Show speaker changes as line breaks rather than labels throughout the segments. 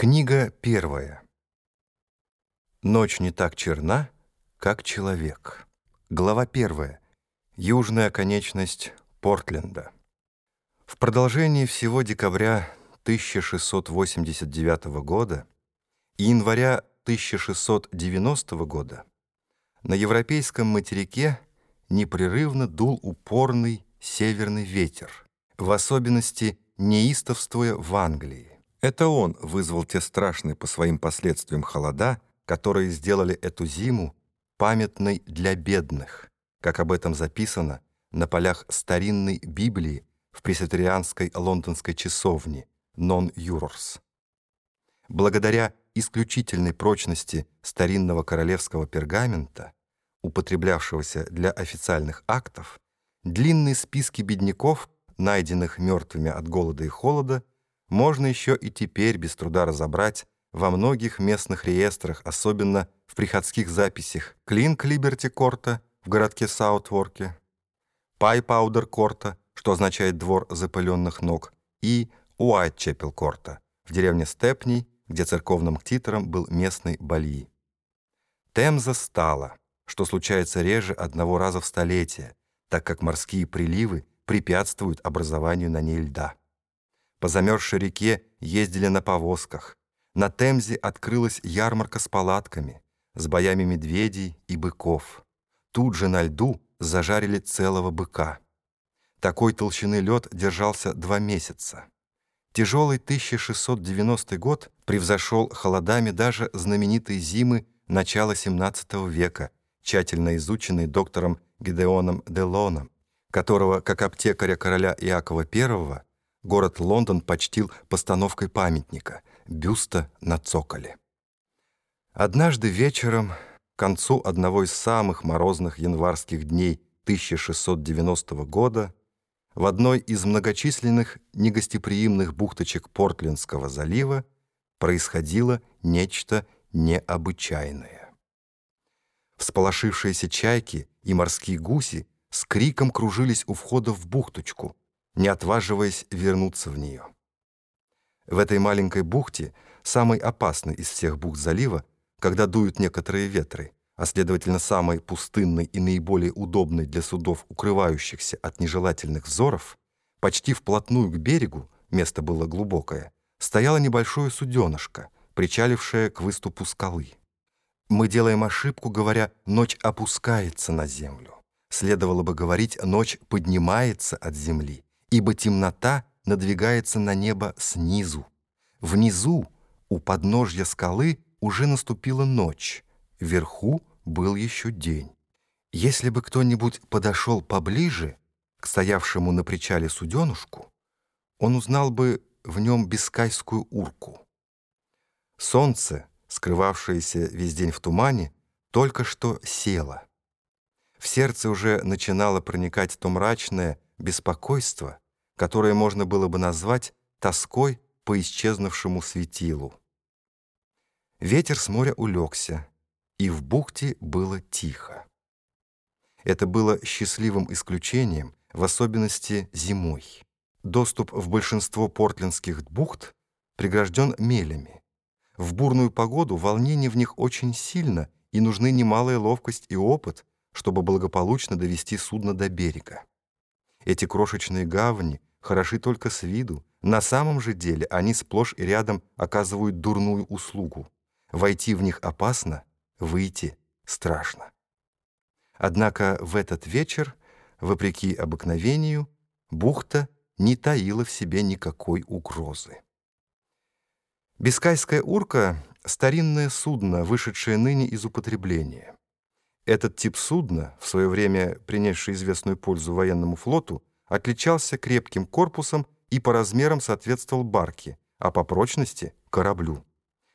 Книга первая. Ночь не так черна, как человек. Глава первая. Южная оконечность Портленда. В продолжении всего декабря 1689 года и января 1690 года на европейском материке непрерывно дул упорный северный ветер, в особенности неистовствуя в Англии. Это он вызвал те страшные по своим последствиям холода, которые сделали эту зиму памятной для бедных, как об этом записано на полях старинной Библии в пресвитерианской лондонской часовне «Нон Юрорс». Благодаря исключительной прочности старинного королевского пергамента, употреблявшегося для официальных актов, длинные списки бедняков, найденных мертвыми от голода и холода, можно еще и теперь без труда разобрать во многих местных реестрах, особенно в приходских записях Клинк Либерти Корта в городке Саутворке, Пай Паудер Корта, что означает «двор запыленных ног», и Уайтчепел Корта в деревне Степни, где церковным титром был местный Бальи. Темза стала, что случается реже одного раза в столетие, так как морские приливы препятствуют образованию на ней льда. По замерзшей реке ездили на повозках. На Темзе открылась ярмарка с палатками, с боями медведей и быков. Тут же на льду зажарили целого быка. Такой толщины лед держался два месяца. Тяжелый 1690 год превзошел холодами даже знаменитые зимы начала XVII века, тщательно изученные доктором Гидеоном Делоном, которого, как аптекаря короля Иакова I, город Лондон почтил постановкой памятника, бюста на цоколе. Однажды вечером, к концу одного из самых морозных январских дней 1690 года, в одной из многочисленных негостеприимных бухточек Портлендского залива происходило нечто необычайное. Всполошившиеся чайки и морские гуси с криком кружились у входа в бухточку, не отваживаясь вернуться в нее. В этой маленькой бухте, самой опасной из всех бухт залива, когда дуют некоторые ветры, а следовательно самой пустынной и наиболее удобной для судов, укрывающихся от нежелательных взоров, почти вплотную к берегу, место было глубокое, стояло небольшое суденышко, причалившее к выступу скалы. Мы делаем ошибку, говоря «ночь опускается на землю». Следовало бы говорить «ночь поднимается от земли» ибо темнота надвигается на небо снизу. Внизу, у подножья скалы, уже наступила ночь, вверху был еще день. Если бы кто-нибудь подошел поближе к стоявшему на причале суденушку, он узнал бы в нем бискайскую урку. Солнце, скрывавшееся весь день в тумане, только что село. В сердце уже начинало проникать то мрачное, беспокойство, которое можно было бы назвать тоской по исчезнувшему светилу. Ветер с моря улегся, и в бухте было тихо. Это было счастливым исключением, в особенности зимой. Доступ в большинство портлендских бухт прегражден мелями. В бурную погоду волнение в них очень сильно, и нужны немалая ловкость и опыт, чтобы благополучно довести судно до берега. Эти крошечные гавани хороши только с виду. На самом же деле они сплошь и рядом оказывают дурную услугу. Войти в них опасно, выйти страшно. Однако в этот вечер, вопреки обыкновению, бухта не таила в себе никакой угрозы. Бискайская урка — старинное судно, вышедшее ныне из употребления. Этот тип судна, в свое время принесший известную пользу военному флоту, отличался крепким корпусом и по размерам соответствовал барке, а по прочности — кораблю.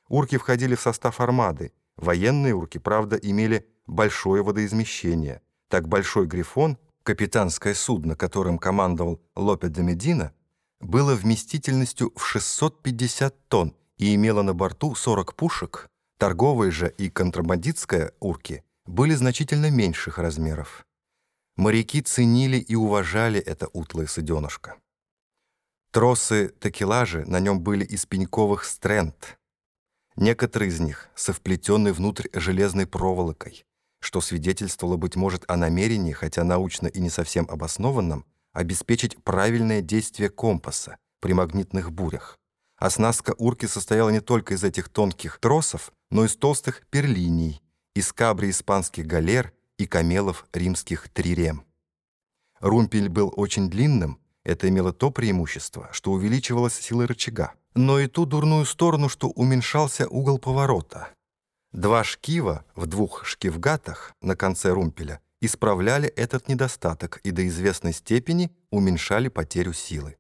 Урки входили в состав армады. Военные урки, правда, имели большое водоизмещение. Так большой «Грифон», капитанское судно, которым командовал Лопе де Медина, было вместительностью в 650 тонн и имело на борту 40 пушек, торговые же и контрабандистская урки были значительно меньших размеров. Моряки ценили и уважали это утлое суденышко. Тросы такелажи на нем были из пеньковых стренд, Некоторые из них совплетены внутрь железной проволокой, что свидетельствовало, быть может, о намерении, хотя научно и не совсем обоснованном, обеспечить правильное действие компаса при магнитных бурях. Оснастка урки состояла не только из этих тонких тросов, но и из толстых перлиний, из кабри испанских галер и камелов римских трирем. Румпель был очень длинным, это имело то преимущество, что увеличивалась сила рычага, но и ту дурную сторону, что уменьшался угол поворота. Два шкива в двух шкивгатах на конце румпеля исправляли этот недостаток и до известной степени уменьшали потерю силы.